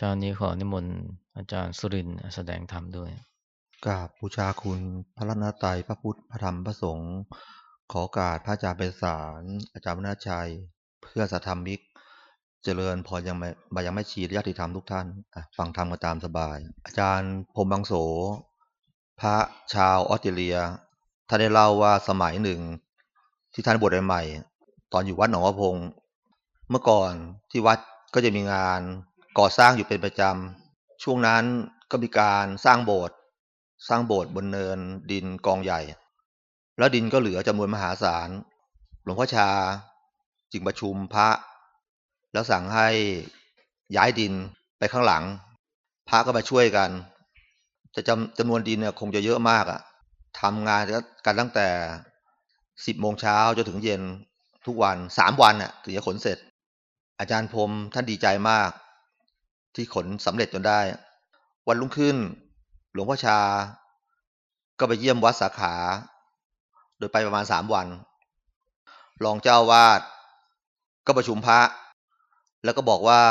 ชานี้ขอนิมนต์อาจารย์สุรินแสดงธรรมด้วยกราบบูชาคุณพระรัตนตรัยพระพุทธพระธรรมพระสงฆ์ขอกาสพระอาจารย์เป็นสารอาจารย์วนาชัย เพื่อสัทธรรมิก เจริญพอยังไม่ยังไม่ชีญาติธรรมทุกท่านฟังธรรมกันตามสบาย อาจารย์พรมบางโส พระชาวออสเตรเลียท่านได้เล่าว่าสมัยหนึ่ง ที่ท่านบวชใหม่ ตอนอยู่วัดหนองกระพง เมื่อก่อนที่วัดก็จะมีงาน ก่อสร้างอยู่เป็นประจำ ช่วงนั้นก็มีการสร้างโบสถ์สร้างโบสถ์บนเนินดินกองใหญ่ แล้วดินก็เหลือจำนวนมหาศาล หลวงพ่อชาจึงประชุมพระ แล้วสั่งให้ย้ายดินไปข้างหลัง พระก็มาช่วยกัน จะจำจำนวนดินเนี่ยคงจะเยอะมากอะทำงานกันตั้งแต่สิบโมงเช้าจนถึงเย็นทุกวันสามวันน่ะถึงจะขนเสร็จ อาจารย์พรมท่านดีใจมาก ที่ขนสำเร็จจนได้ วันรุ่งขึ้น หลวงพ่อชา ก็ไปเยี่ยมวัดสาขา โดยไปประมาณสามวัน รองเจ้าวาด ก็ประชุมพระ แล้วก็บอกว่า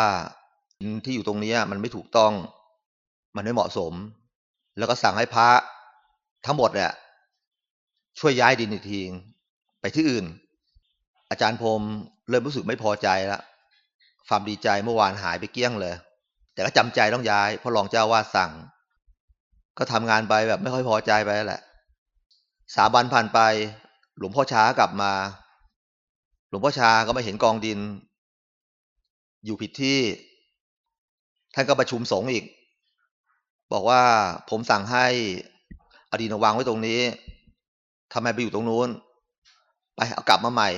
ที่อยู่ตรงนี้มันไม่ถูกต้อง มันไม่เหมาะสม แล้วก็สั่งให้พระทั้งหมดเนี่ยช่วยย้ายดินอีกทีไปที่อื่น อาจารย์พรมเริ่มรู้สึกไม่พอใจแล้วความดีใจเมื่อวานหายไปเกลี้ยงเลย แต่ก็จำใจต้องย้ายเพราะรองเจ้าวาดสั่ง ก็ทำงานไปแบบไม่ค่อยพอใจไปแหละ สาบันผ่านไป หลวงพ่อช้ากลับมา หลวงพ่อชาก็ไม่เห็นกองดิน อยู่ผิดที่ ท่านก็ประชุมสงฆ์อีก บอกว่าผมสั่งให้อดีตวางไว้ตรงนี้ทำไมไปอยู่ตรงนู้น ไปเอากลับมาใหม่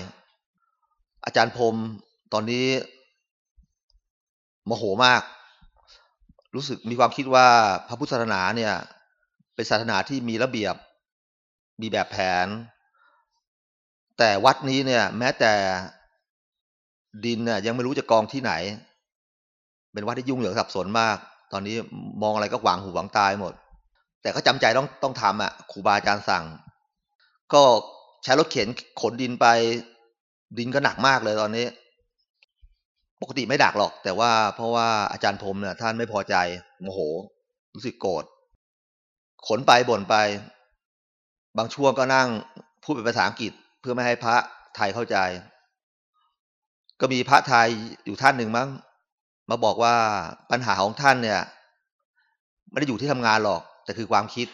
อาจารย์พรมตอนนี้โมโหมาก รู้สึกมีความคิดว่าพระพุทธศาสนาเนี่ย เป็นศาสนาที่มีระเบียบ มีแบบแผน แต่วัดนี้เนี่ย แม้แต่ดินเนี่ยยังไม่รู้จะกองที่ไหน เป็นวัดที่ยุ่งเหยิงสับสนมาก ตอนนี้มองอะไรก็หวังหูหวังตายหมด แต่ก็จำใจต้องต้องทำอะครูบาอาจารย์สั่ง ก็ใช้รถเข็นขนดินไปดินก็หนักมากเลยตอนนี้ ปกติไม่ดักหรอก แต่ว่าเพราะว่าอาจารย์พรมเนี่ยท่านไม่พอใจโมโห รู้สึกโกรธขนไปบ่นไป บางช่วงก็นั่งพูดเป็นภาษาอังกฤษเพื่อไม่ให้พระไทยเข้าใจ ก็มีพระไทยอยู่ท่านหนึ่งมั้งมาบอกว่าปัญหาของท่านเนี่ย ไม่ได้อยู่ที่ทำงานหรอก แต่คือความคิด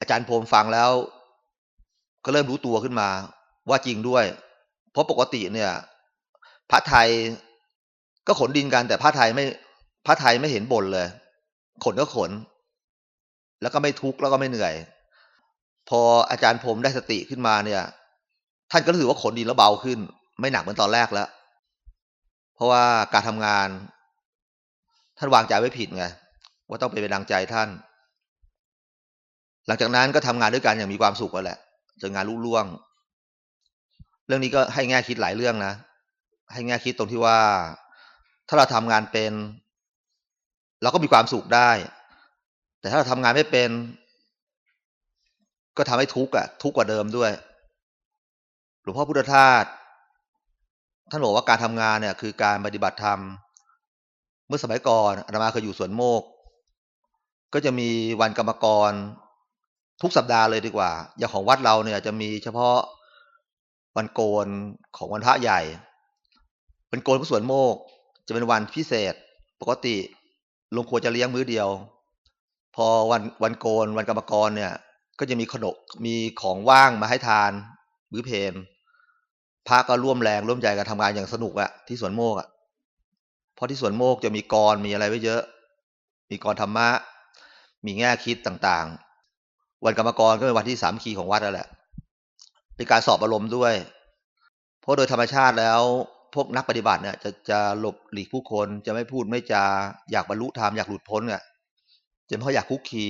อาจารย์พรมฟังแล้ว ก็เริ่มรู้ตัวขึ้นมาว่าจริงด้วย เพราะปกติเนี่ย พระไทย ก็ขนดินกันแต่พระไทยไม่พระไทยไม่เห็นบ่นเลย ขนก็ขน แล้วก็ไม่ทุกข์แล้วก็ไม่เหนื่อย พออาจารย์พรมได้สติขึ้นมาเนี่ย ท่านก็รู้สึกว่าขนดินแล้วเบาขึ้น ไม่หนักเหมือนตอนแรกแล้ว เพราะว่าการทำงาน ท่านวางใจไว้ผิดไงว่าต้องเป็นไปดังใจท่าน หลังจากนั้นก็ทำงานด้วยกันอย่างมีความสุขกันแหละจนงานลุล่วง เรื่องนี้ก็ให้แง่คิดหลายเรื่องนะให้แง่คิดตรงที่ว่า ถ้าเราทำงานเป็น เราก็มีความสุขได้ แต่ถ้าเราทำงานไม่เป็น ก็ทำให้ทุกข์อะทุกข์กว่าเดิมด้วย หลวงพ่อพุทธทาสท่านบอกว่าการทำงานเนี่ย คือการปฏิบัติธรรม เมื่อสมัยก่อนอาตมาเคยอยู่สวนโมก ก็จะมีวันกรรมกร ทุกสัปดาห์เลยดีกว่า อย่างของวัดเราเนี่ย จะมีเฉพาะวันโกนของวันพระใหญ่วันโกนของสวนโมก จะเป็นวันพิเศษ ปกติลงครัวจะเลี้ยงมื้อเดียว พอวันวันโกนวันกรรมกรเนี่ย ก็จะมีขนมมีของว่างมาให้ทาน มื้อเพนพระก็ร่วมแรงร่วมใจกันทำงานอย่างสนุกอะที่สวนโมกอะเพราะที่สวนโมกจะมีกรมีอะไรไว้เยอะ มีกรธรรมะ มีแง่คิดต่างๆ วันกรรมกรก็เป็นวันที่สามคีของวัดนั่นแหละเป็นการสอบอารมณ์ด้วย เพราะโดยธรรมชาติแล้ว พวกนักปฏิบัติเนี่ยจะจะหลบหลีกผู้คนจะไม่พูดไม่จาอยากบรรลุธรรมอยากหลุดพ้นเนี่ยจะเพราะอยากคุกคี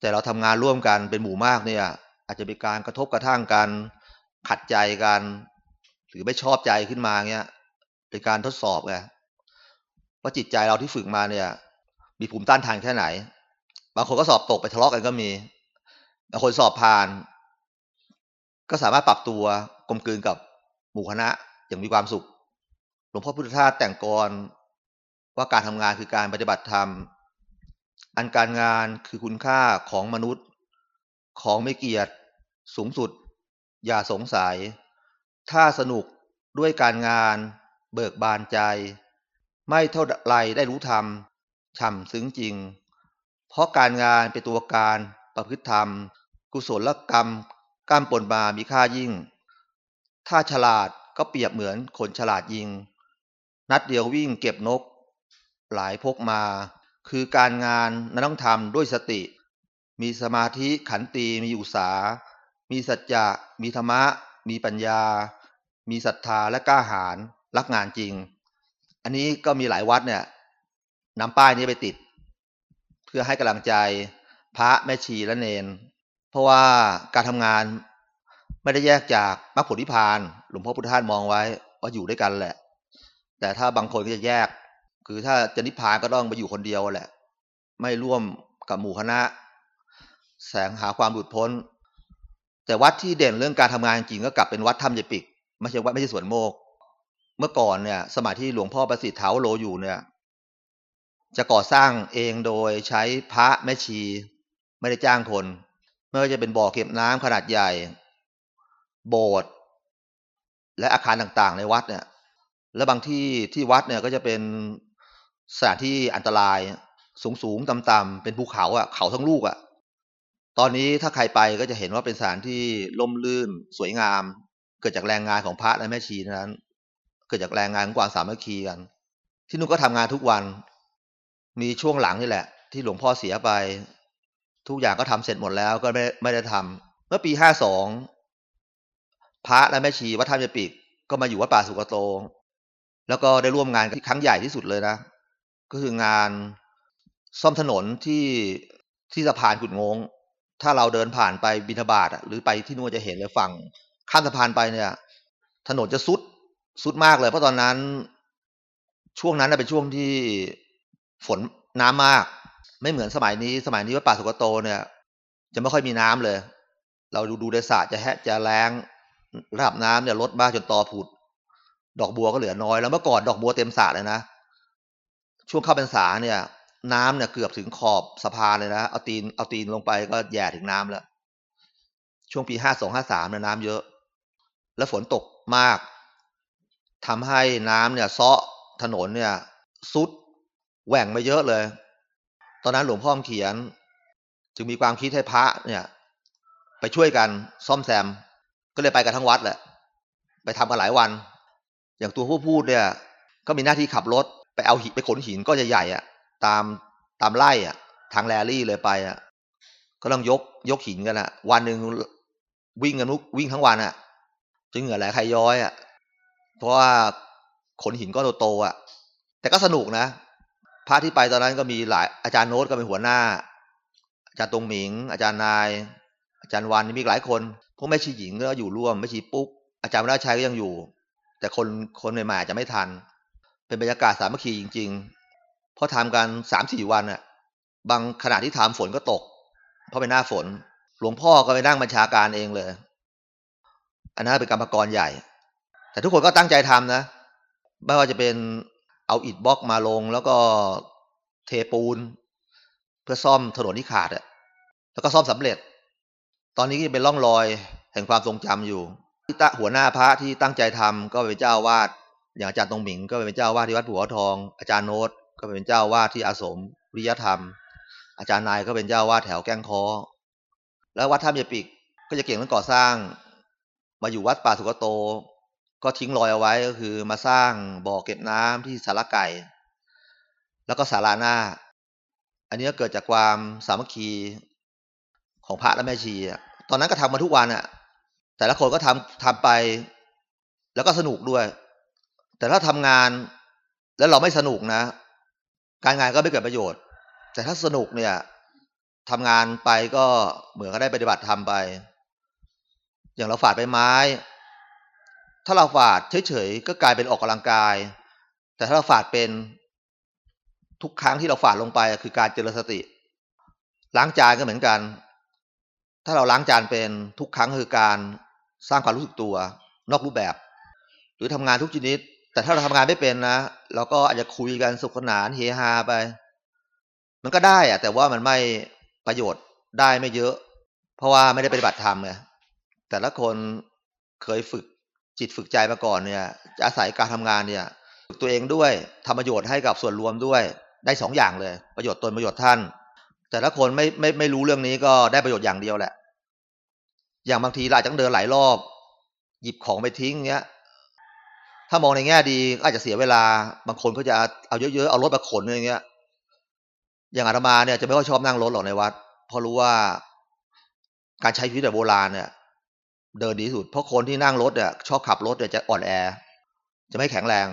แต่เราทำงานร่วมกันเป็นหมู่มากเนี่ย อาจจะเป็นการกระทบกระทั่งกันขัดใจกันหรือไม่ชอบใจขึ้นมาเงี้ยเป็นการทดสอบไงว่าจิตใจเราที่ฝึกมาเนี่ย มีภูมิต้านทานแค่ไหน บางคนก็สอบตกไปทะเลาะกันก็มีบางคนสอบผ่าน ก็สามารถปรับตัวกลมกลืนกับหมู่คณะอย่างมีความสุข ลวงพ่อพุทธทาสแต่งกรว่าการทำงานคือการปฏิบัติธรรม อันการงานคือคุณค่าของมนุษย์ ของไม่เกียรติ สูงสุด อย่าสงสัย ถ้าสนุกด้วยการงาน เบิกบานใจ ไม่เท่าไรได้รู้ธรรมฉ่ำซึ้งจริง เพราะการงานเป็นตัวการประพฤติธรรม กุศลกรรมกรรมปนมามีค่ายิ่ง ถ้าฉลาดก็เปรียบเหมือนคนฉลาดยิง นัดเดียววิ่งเก็บนก หลายพกมา คือการงานนั้นต้องทำด้วยสติ มีสมาธิขันตีมีอุตสา มีสัจจะ มีธรรมะ มีปัญญา มีศรัทธาและกล้าหาญรักงานจริง อันนี้ก็มีหลายวัดเนี่ยนำป้ายนี้ไปติด เพื่อให้กำลังใจพระแม่ชีและเนน เพราะว่าการทำงานไม่ได้แยกจากมรรคผลนิพพาน หลวงพ่อพุทธทาสมองไว้ว่าอยู่ด้วยกันแหละ แต่ถ้าบางคนก็จะแยก คือถ้าจะนิพพานก็ต้องไปอยู่คนเดียวแหละ ไม่ร่วมกับหมู่คณะ แสงหาความหลุดพ้น แต่วัดที่เด่นเรื่องการทำงานจริงก็กลับเป็นวัดถ้ำเจปิกไม่ใช่วัดไม่ใช่สวนโมก เมื่อก่อนเนี่ย สมัยที่หลวงพ่อประสิทธิ์เถาโลอยู่เนี่ย จะก่อสร้างเองโดยใช้พระแม่ชี ไม่ได้จ้างคนไม่ว่าจะเป็นบ่อเก็บน้ำขนาดใหญ่ โบสถ์และอาคารต่างๆ ในวัดเนี่ย และบางที่ที่วัดเนี่ยก็จะเป็นสถานที่อันตรายสูงๆต่ำๆเป็นภูเขาอะ่ะ เขาทั้งลูกอะ่ะ ตอนนี้ถ้าใครไปก็จะเห็นว่าเป็นสถานที่ล่มลื่น สวยงาม เกิดจากแรงงานของพระและแม่ชีนั้น เกิดจากแรงงานของกวางสามัคคีกัน ที่นู่นก็ทำงานทุกวัน มีช่วงหลังนี่แหละ ที่หลวงพ่อเสียไป ทุกอย่างก็ทำเสร็จหมดแล้วก็ไม่ไม่ได้ทำเมื่อปีห้าสองพระและแม่ชีวัดท่าเจปิกก็มาอยู่วัดป่าสุกโต แล้วก็ได้ร่วมงานที่ครั้งใหญ่ที่สุดเลยนะ ก็คืองานซ่อมถนนที่ที่สะพานกุดงง ถ้าเราเดินผ่านไปบินทบาทหรือไปที่นู่นจะเห็นเลยฝั่งข้ามสะพานไปเนี่ย ถนนจะซุดซุดมากเลย เพราะตอนนั้นช่วงนั้นเป็นช่วงที่ฝนน้ำมาก ไม่เหมือนสมัยนี้สมัยนี้วัดป่าสุกโตเนี่ย จะไม่ค่อยมีน้ำเลย เราดูดูในสระจะแหะจะแรงระดับน้ำเนี่ยลดมากจนตอผุด ดอกบัวก็เหลือน้อยแล้วเมื่อก่อนดอกบัวเต็มสระเลยนะ ช่วงเข้าพรรษาเนี่ย น้ำเนี่ยเกือบถึงขอบสะพานเลยนะเอาตีนเอาตีนลงไปก็แย่ถึงน้ำแล้ว ช่วงปีห้าสองห้าสามเนี่ยน้ำเยอะ แล้วฝนตกมากทำให้น้ำเนี่ยเซาะถนนเนี่ยซุดแหว่งมาเยอะเลย ตอนนั้นหลวงพ่อเขียน จึงมีความคิดให้พระเนี่ย ไปช่วยกันซ่อมแซม ก็เลยไปกันทั้งวัดแหละ ไปทำกันหลายวัน อย่างตัวผู้พูดเนี่ย ก็มีหน้าที่ขับรถ ไปเอาหินไปขนหินก็ใหญ่ๆอะตามตามไร่อะทางแรลี่เลยไปอะก็ต้องยกยกหินกันอะวันหนึ่งวิ่งกันนุกวิ่งทั้งวันอะจึงเหงื่อไหลใครย้อยอะเพราะว่าขนหินก็โตๆอะแต่ก็สนุกนะพระที่ไปตอนนั้นก็มีหลายอาจารย์โน้ตก็เป็นหัวหน้า อาจารย์ตรงหมิง อาจารย์นาย อาจารย์วันมีหลายคนพวกแม่ชีหญิงก็อยู่ร่วมแม่ชีปุ๊กอาจารย์วราชัยก็ยังอยู่ แต่คนคนใหม่ๆจะไม่ทัน เป็นบรรยากาศสามัคคีจริง ๆ เพราะทำกันสามสี่วันอะบางขณะที่ทำฝนก็ตก เพราะเป็นหน้าฝน หลวงพ่อก็ไปนั่งบัญชาการเองเลย อันนั้นเป็นกรรมกรใหญ่ แต่ทุกคนก็ตั้งใจทำนะ ไม่ว่าจะเป็นเอาอิฐบล็อกมาลง แล้วก็เทปูน เพื่อซ่อมถนนที่ขาดอะแล้วก็ซ่อมสำเร็จ ตอนนี้ก็ยังเป็นร่องรอยแห่งความทรงจำอยู่ ที่ตหัวหน้าพระที่ตั้งใจทำก็เป็นเจ้าวาดอย่างอาจารย์ตรงหมิงก็เป็นเจ้าวาดที่วัดผัวทอง อาจารย์โน้ตก็เป็นเจ้าวาดที่อาสมวิริยธรรม อาจารย์นายก็เป็นเจ้าวาดแถวแก้งคอแล้ววัดท่าเยปิกก็จะเก่งเรื่องก่อสร้าง มาอยู่วัดป่าสุกโต ก็ทิ้งรอยเอาไว้ก็คือมาสร้างบ่อเก็บน้ำที่สารไก่ แล้วก็ศาลาหน้า อันนี้ก็เกิดจากความสามัคคีของพระและแม่ชี ตอนนั้นก็ทำมาทุกวันอะ แต่ละคนก็ทำทำไป แล้วก็สนุกด้วย แต่ถ้าทำงานแล้วเราไม่สนุกนะ การงานก็ไม่เกิดประโยชน์ แต่ถ้าสนุกเนี่ยทำงานไปก็เหมือนก็ได้ปฏิบัติทำไป อย่างเราฝาดไปไม้ ถ้าเราฝาดเฉยๆก็กลายเป็นออกกำลังกาย แต่ถ้าเราฝาดเป็นทุกครั้งที่เราฝาดลงไปคือการเจริญสติ ล้างจานก็เหมือนกัน ถ้าเราล้างจานเป็นทุกครั้งคือการ สร้างความรู้สึกตัว นอกรูปแบบ หรือทำงานทุกชนิด แต่ถ้าเราทำงานไม่เป็นนะเราก็อาจจะคุยกันสุขสนานเฮฮาไป มันก็ได้อะแต่ว่ามันไม่ประโยชน์ได้ไม่เยอะ เพราะว่าไม่ได้ปฏิบัติธรรมไงแต่ละคนเคยฝึกจิตฝึกใจมาก่อนเนี่ยอาศัยการทำงานเนี่ย ฝึกตัวเองด้วยทำประโยชน์ให้กับส่วนรวมด้วย ได้สองอย่างเลย ประโยชน์ตนประโยชน์ท่าน แต่ละคนไม่ไม่ไม่รู้เรื่องนี้ก็ได้ประโยชน์อย่างเดียวแหละ อย่างบางทีเราอาจจะต้องเดินหลายรอบ หยิบของไปทิ้งเงี้ย ถ้ามองในแง่ดีก็อาจจะเสียเวลา บางคนก็จะเอาเยอะๆ เอารถมาขนอย่างเงี้ย อย่างอาตมาเนี่ยจะไม่ค่อยชอบนั่งรถหรอกในวัด เพราะรู้ว่าการใช้ชีวิตแบบโบราณเนี่ย เดินดีที่สุด เพราะคนที่นั่งรถเนี่ยชอบขับรถเนี่ยจะอ่อนแอ จะไม่แข็งแรง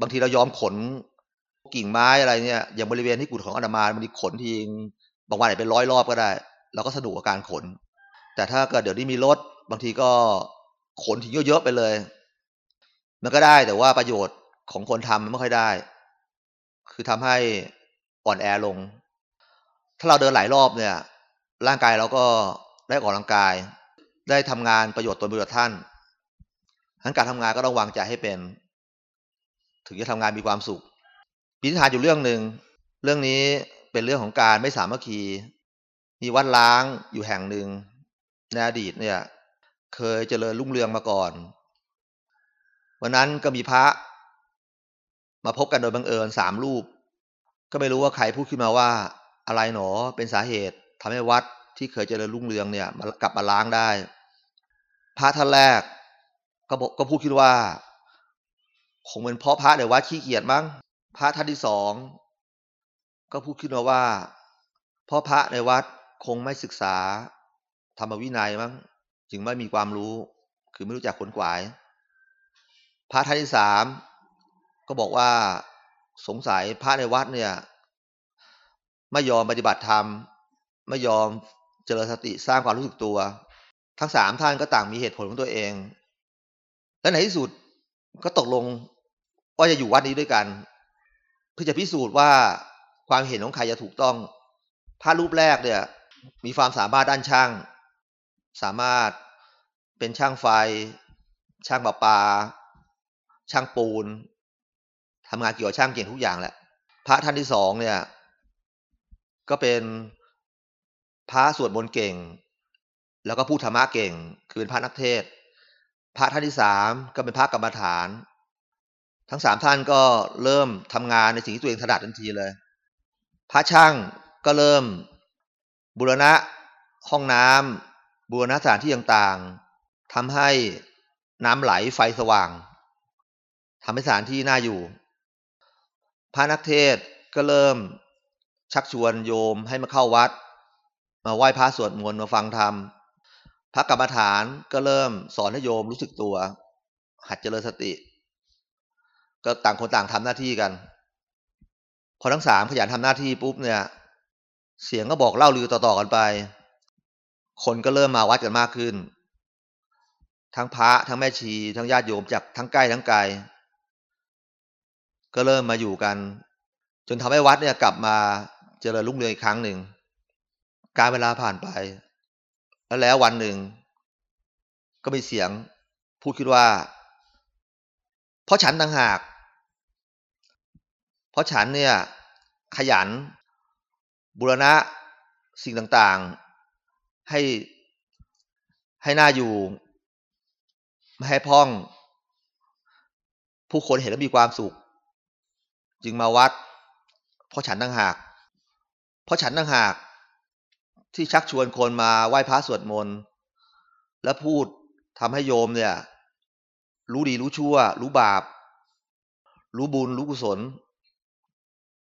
บางทีเรายอมขนกิ่งไม้อะไรเนี่ย อย่างบริเวณที่กุฏของอาตมาบางทีขนทีบางวันอาจจะเป็นร้อยรอบก็ได้ เราก็สะดวกกับการขน แต่ถ้าเกิดเดี๋ยวนี้มีรถบางทีก็ขนทิ้งเยอะๆไปเลย มันก็ได้แต่ว่าประโยชน์ของคนทำมันไม่ค่อยได้ คือทำให้อ่อนแอลง ถ้าเราเดินหลายรอบเนี่ย ร่างกายเราก็ได้ออกกำลังกาย ได้ทำงานประโยชน์ตนประโยชน์ท่านทั้นการทำงานก็ต้องวางใจให้เป็น ถึงจะทำงานมีความสุขปีนิทานอยู่เรื่องหนึ่งเรื่องนี้เป็นเรื่องของการไม่สามัคคี มีวัดล้างอยู่แห่งหนึ่ง ในอดีตเนี่ยเคยเจริญรุ่งเรืองมาก่อน วันนั้นก็มีพระ มาพบกันโดยบังเอิญสามรูป ก็ไม่รู้ว่าใครพูดขึ้นมาว่า อะไรหนอเป็นสาเหตุทำให้วัดที่เคยเจริญรุ่งเรืองเนี่ยมากลับมาล้างได้ พระท่านแรก ก็บอกก็พูดขึ้นว่าคงเป็นเพราะพระในวัดขี้เกียจมั้งพระท่านที่สองก็พูดขึ้นมาว่า เพราะพระในวัดคงไม่ศึกษา ธรรมวินัยมั้งจึงไม่มีความรู้ คือไม่รู้จักขนขวาย พระท่านที่สามก็บอกว่าสงสัยพระในวัดเนี่ย ไม่ยอมปฏิบัติธรรม ไม่ยอมเจริญสติสร้างความรู้สึกตัว ทั้งสามท่านก็ต่างมีเหตุผลของตัวเอง และในที่สุดก็ตกลงว่าจะอยู่วัดนี้ด้วยกัน เพื่อจะพิสูจน์ว่าความเห็นของใครจะถูกต้องพระรูปแรกเนี่ย มีความสามารถด้านช่าง สามารถเป็นช่างไฟ ช่างประปา ช่างปูนทำงานเกี่ยวกับช่างเก่งทุกอย่างแหละ พระท่านที่สองเนี่ย ก็เป็นพระสวดมนต์เก่ง แล้วก็พูดธรรมะเก่ง คือเป็นพระนักเทศ พระท่านที่สามก็เป็นพระกรรมฐาน ทั้งสามท่านก็เริ่มทำงานในสิ่งที่ตัวเองถนัดทันทีเลย พระช่างก็เริ่มบูรณะห้องน้ำ บูรณะสถานที่ต่างๆทำให้น้ำไหลไฟสว่างทำให้สถานที่น่าอยู่ พระนักเทศก็เริ่มชักชวนโยมให้มาเข้าวัด มาไหว้พระสวดมนต์มาฟังธรรม พระกรรมฐานก็เริ่มสอนให้โยมรู้สึกตัว หัดเจริญสติ ก็ต่างคนต่างทำหน้าที่กัน พอทั้งสามขยันทำหน้าที่ปุ๊บเนี่ย เสียงก็บอกเล่าลือต่อๆกันไป คนก็เริ่มมาวัดกันมากขึ้น ทั้งพระทั้งแม่ชี ทั้งญาติโยมจากทั้งใกล้ทั้งไกลก็เริ่มมาอยู่กัน จนทำให้วัดเนี่ยกลับมาเจริญรุ่งเรืองอีกครั้งหนึ่ง การเวลาผ่านไป แล้วแล้ววันหนึ่ง ก็มีเสียงพูดขึ้นว่า เพราะฉันต่างหาก เพราะฉันเนี่ยขยัน บุรณะสิ่งต่างๆ ให้ให้หน่าอยู่ ไม่ให้พ้อง ผู้คนเห็นแล้วมีความสุข จึงมาวัด เพราะฉันต่างหาก เพราะฉันต่างหาก ที่ชักชวนคนมาไหว้พระสวดมนต์และพูดทำให้โยมเนี่ย รู้ดีรู้ชั่ว รู้บาป รู้บุญรู้กุศล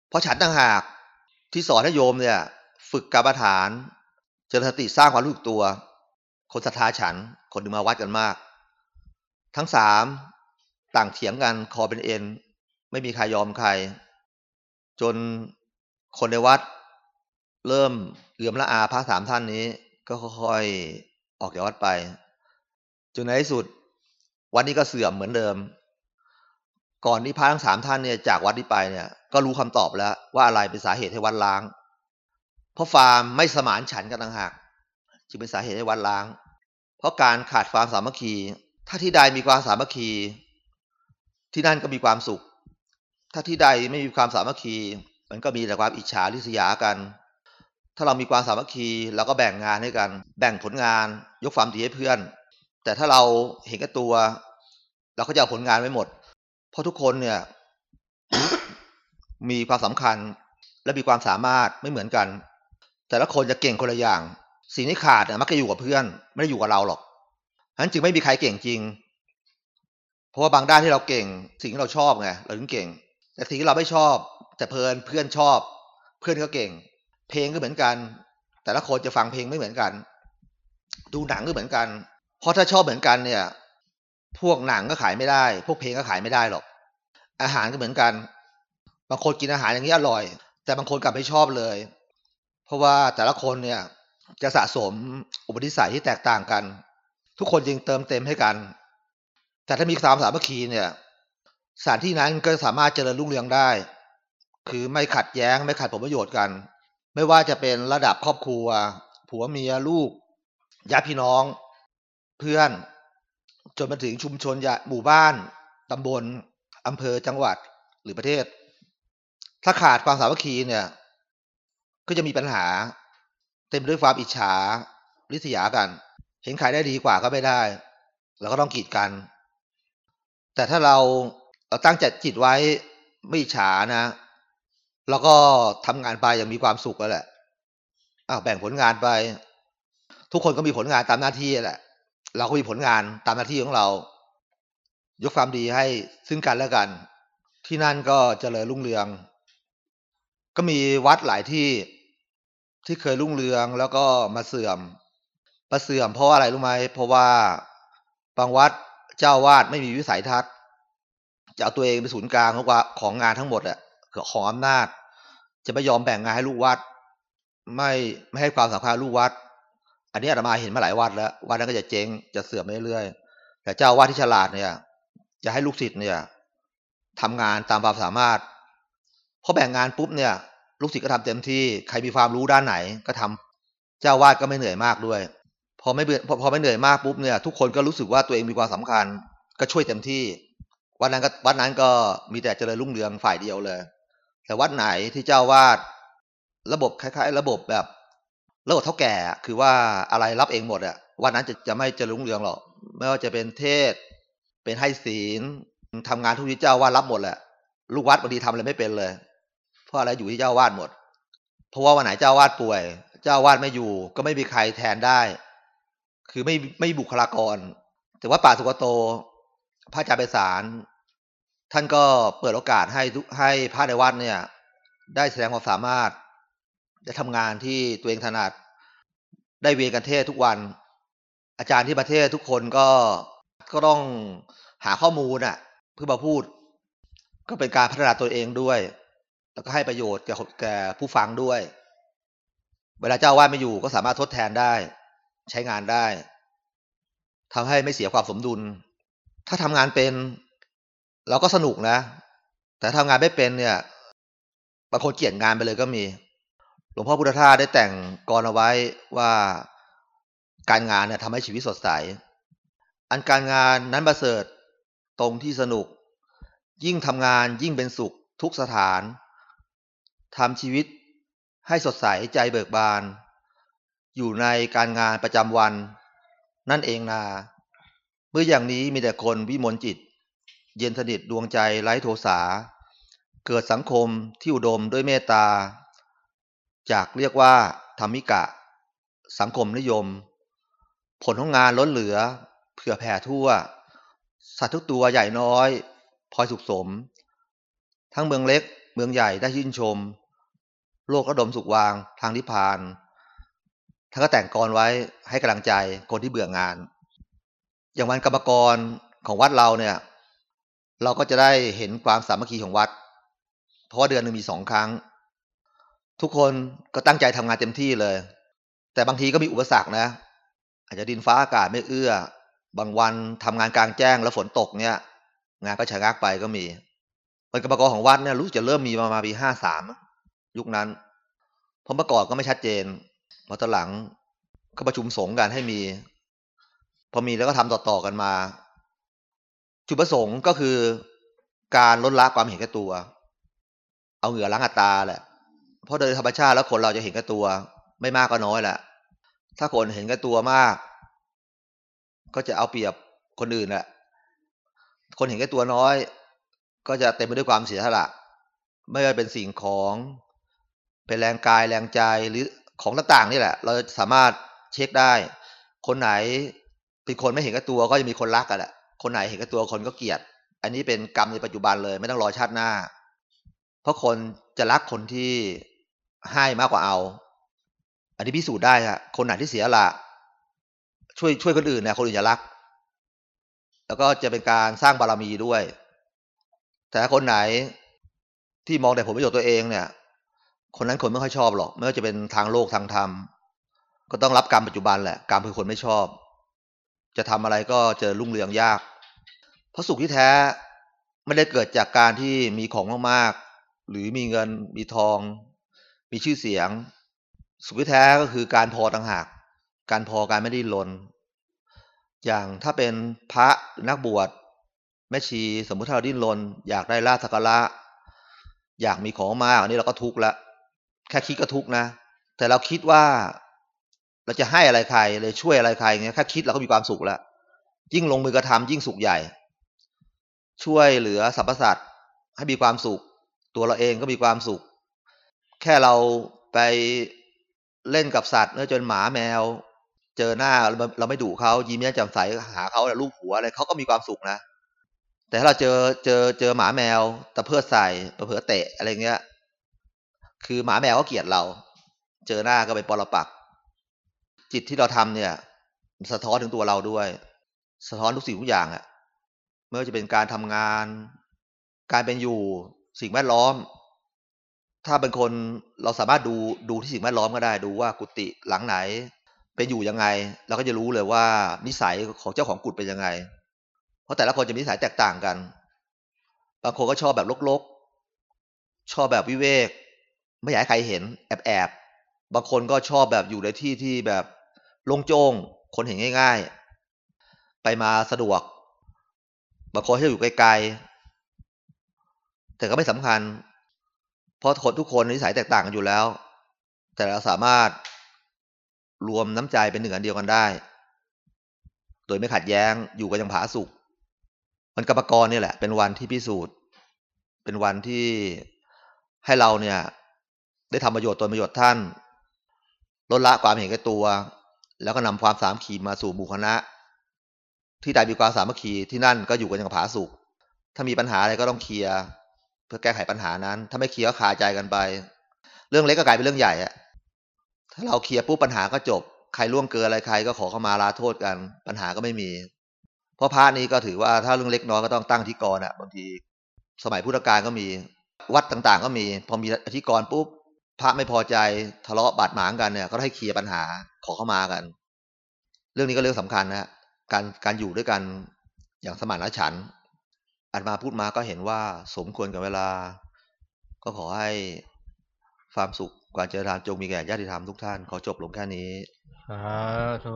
เพราะฉันต่างหากที่สอนให้โยมเนี่ย ฝึกกรรมฐาน เจริญสติสร้างความรู้สึกตัว คนศรัทธาฉัน คนดึงมาวัดกันมาก ทั้งสามต่างเถียงกันคอเป็นเอ็น ไม่มีใครยอมใคร จนคนในวัด เริ่มเลื่อมละอาพระสามท่านนี้ ก็ค่อยๆออกจากวัดไป จนในที่สุด วันนี้ก็เสื่อมเหมือนเดิม ก่อนที่พระทั้งสามท่านเนี่ยจากวัดนี้ไปเนี่ย ก็รู้คำตอบแล้วว่าอะไรเป็นสาเหตุให้วัดล้าง เพราะฟาร์มไม่สมานฉันกันต่างหาก จึงเป็นสาเหตุให้วัดล้าง เพราะการขาดความสามัคคี ถ้าที่ใดมีความสามัคคี ที่นั่นก็มีความสุข ถ้าที่ใดไม่มีความสามัคคี มันก็มีแต่ความอิจฉาริษยากัน ถ้าเรามีความสามัคคีเราก็แบ่งงานให้กัน แบ่งผลงาน ยกความดีให้เพื่อน แต่ถ้าเราเห็นแก่ตัว เราก็จะเอาผลงานไว้หมด เพราะทุกคนเนี่ยมีความสำคัญและมีความสามารถไม่เหมือนกัน แต่ละคนจะเก่งคนละอย่าง สิ่งที่ขาดมักจะอยู่กับเพื่อน ไม่ได้อยู่กับเราหรอกฉะนั้นจึงไม่มีใครเก่งจริง เพราะว่าบางด้านที่เราเก่ง สิ่งที่เราชอบไงเราถึงเก่ง แต่สิ่งที่เราไม่ชอบ แต่เพลินเพื่อนชอบ เพื่อนก็เก่ง เพลงก็เหมือนกัน แต่ละคนจะฟังเพลงไม่เหมือนกัน ดูหนังก็เหมือนกัน เพราะถ้าชอบเหมือนกันเนี่ย พวกหนังก็ขายไม่ได้ พวกเพลงก็ขายไม่ได้หรอก อาหารก็เหมือนกัน บางคนกินอาหารอย่างนี้อร่อย แต่บางคนกลับไม่ชอบเลย เพราะว่าแต่ละคนเนี่ยจะสะสมอุปนิสัยที่แตกต่างกัน ทุกคนจึงเติมเต็มให้กัน แต่ถ้ามีความสามัคคีเนี่ยสถานที่นั้นก็สามารถเจริญรุ่งเรืองได้ คือไม่ขัดแย้งไม่ขัดผลประโยชน์กัน ไม่ว่าจะเป็นระดับครอบครัว ผัวเมียลูกญาติพี่น้อง เพื่อน จนมาถึงชุมชนหมู่บ้านตำบลอำเภอจังหวัดหรือประเทศ ถ้าขาดความสามัคคีเนี่ย ก็จะมีปัญหา เต็มด้วยความอิจฉาริษยากัน เห็นใครได้ดีกว่าก็ไม่ได้เราก็ต้องกีดกัน แต่ถ้าเราเราตั้งใจจิตไว้ไม่อิจฉานะเราก็ทำงานไปอย่างมีความสุขแล้วแหละอ้าวแบ่งผลงานไป ทุกคนก็มีผลงานตามหน้าที่แหละ เราก็มีผลงานตามหน้าที่ของเรา ยกความดีให้ซึ่งกันและกัน ที่นั่นก็เจริญรุ่งเรือง ก็มีวัดหลายที่ ที่เคยรุ่งเรืองแล้วก็มาเสื่อมมาเสื่อมเพราะว่าอะไรรู้ไหมเพราะว่าบางวัดเจ้าวาดไม่มีวิสัยทัศน์จะเอาตัวเองเป็นศูนย์กลางของของงานทั้งหมดอะของอำนาจ จะไม่ยอมแบ่งงานให้ลูกวัด ไม่ไม่ให้ความสำคัญลูกวัด อันนี้อาตมาเห็นมาหลายวัดแล้ววัดนั้นก็จะเจ๊งจะเสื่อมไปเรื่อยแต่เจ้าวาดที่ฉลาดเนี่ย จะให้ลูกศิษย์เนี่ยทำงานตามความสามารถพอแบ่งงานปุ๊บเนี่ย ลูกศิษย์ก็ทำเต็มที่ใครมีความรู้ด้านไหนก็ทำเจ้าวาดก็ไม่เหนื่อยมากด้วย พอไม่เบื่อพอพอไม่เหนื่อยมากปุ๊บเนี่ย ทุกคนก็รู้สึกว่าตัวเองมีความสำคัญ ก็ช่วยเต็มที่ วัดนั้นก็วัดนั้นก็มีแต่เจริญรุ่งเรืองฝ่ายเดียวเลย แต่วัดไหนที่เจ้าวาดระบบคล้าย ๆ ระบบแบบ ระบบเท่าแก่คือว่าอะไรรับเองหมดอะวันนั้นจะจะไม่เจริญรุ่งเรืองหรอกไม่ว่าจะเป็นเทศ เป็นให้ศีลทำงานทุกที่เจ้าวาดรับหมดแหละลูกวัดบางทีทำอะไรไม่เป็นเลย เพราะอะไรอยู่ที่เจ้าวาดหมด เพราะว่าวันไหนเจ้าวาดป่วย เจ้าวาดไม่อยู่ ก็ไม่มีใครแทนได้ คือไม่ไม่บุคลากร แต่ว่าป่าสุกโต พระอาจารย์ไปสารท่านก็เปิดโอกาสให้ให้พระในวัดเนี่ย ได้แสดงความสามารถได้ทำงานที่ตัวเองถนัด ได้เวียนกันเทศทุกวัน อาจารย์ที่ประเทศทุกคนก็ก็ต้องหาข้อมูลอะ เพื่อมาพูด ก็เป็นการพัฒนาตัวเองด้วย แล้วก็ให้ประโยชน์แก่แก่ผู้ฟังด้วย เวลาเจ้าว่าไม่อยู่ก็สามารถทดแทนได้ ใช้งานได้ทำให้ไม่เสียความสมดุล ถ้าทำงานเป็น เราก็สนุกนะ แต่ทำงานไม่เป็นเนี่ยบางคนเกลียดงานไปเลยก็มี หลวงพ่อพุทธทาสได้แต่งกรเอาไว้ว่าการงานเนี่ยทำให้ชีวิตสดใส อันการงานนั้นประเสริฐตรงที่สนุก ยิ่งทำงานยิ่งเป็นสุขทุกสถาน ทำชีวิตให้สดใสใจเบิกบาน อยู่ในการงานประจำวัน นั่นเองนา เมื่ออย่างนี้มีแต่คนวิมลจิต เย็นสนิทดวงใจไร้โทสา เกิดสังคมที่อุดมด้วยเมตตา จากเรียกว่าธรรมิกะ สังคมนิยม ผลของงานล้นเหลือ เผื่อแผ่ทั่ว สัตว์ทุกตัวใหญ่น้อยพลอยสุขสม ทั้งเมืองเล็ก มืองใหญ่ได้ชื่นชม โลกระดมสุขวางทางนิพพานท่านก็แต่งกรไว้ให้กำลังใจคนที่เบื่องาน อย่างวันกรรมกรของวัดเราเนี่ย เราก็จะได้เห็นความสามัคคีของวัด เพราะว่าเดือนหนึ่งมีสองครั้ง ทุกคนก็ตั้งใจทำงานเต็มที่เลย แต่บางทีก็มีอุปสรรคนะ อาจจะดินฟ้าอากาศไม่เอื้อ บางวันทำงานกลางแจ้งแล้วฝนตกเนี่ย งานก็ชะงักไปก็มี เป็นกรรมกรของวัดเนี่ยรู้จะเริ่มมีมามาณปีห้าสามยุคนั้นเพราะเมื่อก่อนก็ไม่ชัดเจนพอตอนหลังก็ประชุมสงฆ์กันให้มี พอมีแล้วก็ทำต่อๆกันมา จุดประสงค์ก็คือการลดละความเห็นแก่ตัว เอาเหงื่อล้างอัตตาแหละ เพราะโดยธรรมชาติแล้วคนเราจะเห็นแก่ตัว ไม่มากก็น้อยแหละ ถ้าคนเห็นแก่ตัวมาก ก็จะเอาเปรียบคนอื่นแหละ คนเห็นแก่ตัวน้อย ก็จะเต็มไปด้วยความเสียสละ ไม่ว่าเป็นสิ่งของเป็นแรงกายแรงใจหรือของต่างๆนี่แหละ เราสามารถเช็คได้ คนไหนเป็นคนไม่เห็นแก่ตัวก็จะมีคนรักกันแหละคนไหนเห็นแก่ตัวคนก็เกลียด อันนี้เป็นกรรมในปัจจุบันเลย ไม่ต้องรอชาติหน้า เพราะคนจะรักคนที่ให้มากกว่าเอา อันนี้พิสูจน์ได้ฮะคนไหนที่เสียละช่วยช่วยคนอื่นนี่ยคนอื่นจะรัก แล้วก็จะเป็นการสร้างบารมีด้วย แต่คนไหนที่มองแต่ผลประโยชน์ตัวเองเนี่ย คนนั้นคนไม่ค่อยชอบหรอก ไม่ว่าจะเป็นทางโลกทางธรรม ก็ต้องรับกรรมปัจจุบันแหละ กรรมคือคนไม่ชอบ จะทำอะไรก็เจอรุ่งเรืองยาก เพราะสุขที่แท้ไม่ได้เกิดจากการที่มีของมากๆ หรือมีเงินมีทอง มีชื่อเสียง สุขที่แท้ก็คือการพอต่างหาก การพอการไม่ได้ลน อย่างถ้าเป็นพระหรือนักบวช แม่ชีสมมุติถ้าเราดิ้นรนอยากได้ลาภสักระ อยากมีของมากอันนี้เราก็ทุกข์ละแค่คิดก็ทุกข์นะ แต่เราคิดว่าเราจะให้อะไรใครเลยช่วยอะไรใครเงี้ยแค่คิดเราก็มีความสุขแล้วยิ่งลงมือกระทำยิ่งสุขใหญ่ ช่วยเหลือสรรพสัตว์ให้มีความสุข ตัวเราเองก็มีความสุข แค่เราไปเล่นกับสัตว์เนื่อจนหมาแมว เจอหน้าเราไม่ดุเขายิ้มแย้มแจ่มใสหาเขาลูกหัวอะไรเขาก็มีความสุขนะ แต่ถ้าเราเจอเจอเจอหมาแมวตะเพื่อใส่ตะเพื่อเตะอะไรเงี้ย คือหมาแมวก็เกลียดเรา เจอหน้าก็เป็นปรปัก จิตที่เราทำเนี่ย สะท้อนถึงตัวเราด้วย สะท้อนทุกสิ่งทุกอย่างอะไม่ว่าจะเป็นการทำงาน การเป็นอยู่สิ่งแวดล้อม ถ้าเป็นคนเราสามารถดูดูที่สิ่งแวดล้อมก็ได้ดูว่ากุฏิหลังไหน เป็นอยู่ยังไง เราก็จะรู้เลยว่านิสัยของเจ้าของกุฏเป็นยังไง ราะแต่ละคนจะมีนิสัยแตกต่างกัน บางคนก็ชอบแบบลกๆ ชอบแบบวิเวก ไม่อยากให้ใครเห็นแอบๆบางคนก็ชอบแบบอยู่ในที่ที่แบบโล่งโจ้งคนเห็นง่าย ๆ ไปมาสะดวก บางคนที่อยู่ไกลๆ แต่ก็ไม่สำคัญ เพราะคนทุกคนนิสัยแตกต่างกันอยู่แล้ว แต่เราสามารถรวมน้ำใจเป็นหนึ่งอันเดียวกันได้ โดยไม่ขัดแย้งอยู่กันอย่างผาสุก มันกรรมกรเนี่ยแหละ เป็นวันที่พิสูจน์ เป็นวันที่ให้เราเนี่ย ได้ทำประโยชน์ตนประโยชน์ท่าน ลดละความเห็นแก่ตัว แล้วก็นำความสามขีมาสู่หมู่คณะ ที่ใดมีความสามัคคีที่นั่นก็อยู่กันอย่างผาสุกถ้ามีปัญหาอะไรก็ต้องเคลียร์เพื่อแก้ไขปัญหานั้น ถ้าไม่เคลียร์ก็คาใจกันไป เรื่องเล็กก็กลายเป็นเรื่องใหญ่อะถ้าเราเคลียร์ปุ๊บปัญหาก็จบ ใครล่วงเกินอะไรใครก็ขอเข้ามาลาโทษกัน ปัญหาก็ไม่มี เพราะพระนี้ก็ถือว่าถ้าเรื่องเล็กน้อยก็ต้องตั้งที่กรอะบางทีสมัยพุทธกาลก็มีวัดต่างๆ ก็มี พอมีอธิกรปุ๊บพระไม่พอใจทะเลาะบาดหมางกันเนี่ย ก็ให้เคลียร์ปัญหาขอเข้ามากัน เรื่องนี้ก็เรื่องสำคัญนะการการอยู่ด้วยกันอย่างสมานฉันท์อันมาพูดมาก็เห็นว่าสมควรกับเวลา ก็ขอให้ความสุขความเจริญจงมีแก่ญาติธรรมทุกท่าน ขอจบลงแค่นี้สาธุ